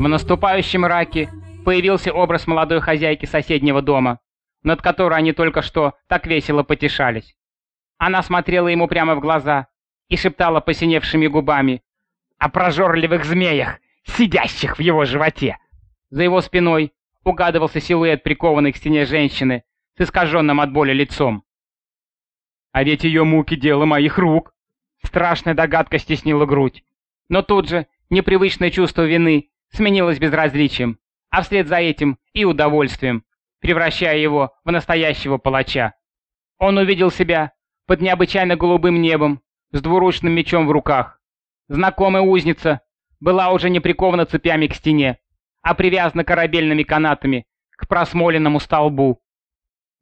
В наступающем мраке появился образ молодой хозяйки соседнего дома, над которой они только что так весело потешались. Она смотрела ему прямо в глаза и шептала посиневшими губами о прожорливых змеях, сидящих в его животе. За его спиной угадывался силуэт прикованной к стене женщины с искаженным от боли лицом. А ведь ее муки — дело моих рук. Страшная догадка стеснила грудь. Но тут же непривычное чувство вины сменилось безразличием, а вслед за этим и удовольствием, превращая его в настоящего палача. Он увидел себя под необычайно голубым небом с двуручным мечом в руках. Знакомая узница была уже не прикована цепями к стене, а привязана корабельными канатами к просмоленному столбу.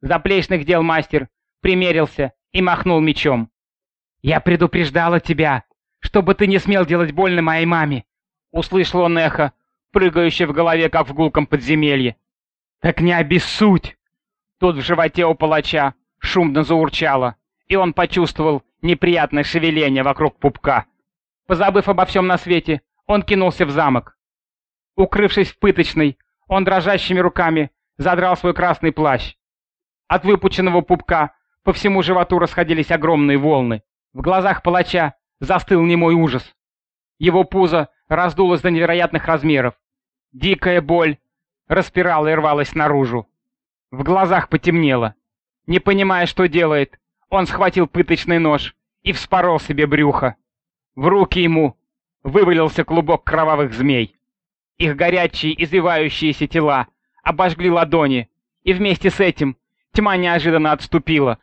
Заплечных дел мастер примерился и махнул мечом. «Я предупреждала тебя, чтобы ты не смел делать больно моей маме!» Услышал он эхо, прыгающее в голове, как в гулком подземелье. «Так не обессудь!» Тут в животе у палача шумно заурчало, и он почувствовал неприятное шевеление вокруг пупка. Позабыв обо всем на свете, он кинулся в замок. Укрывшись в пыточной, он дрожащими руками задрал свой красный плащ. От выпученного пупка по всему животу расходились огромные волны. В глазах палача застыл немой ужас. Его пузо раздулось до невероятных размеров. Дикая боль распирала и рвалась наружу. В глазах потемнело. Не понимая, что делает, он схватил пыточный нож и вспорол себе брюхо. В руки ему вывалился клубок кровавых змей. Их горячие, извивающиеся тела обожгли ладони, и вместе с этим тьма неожиданно отступила,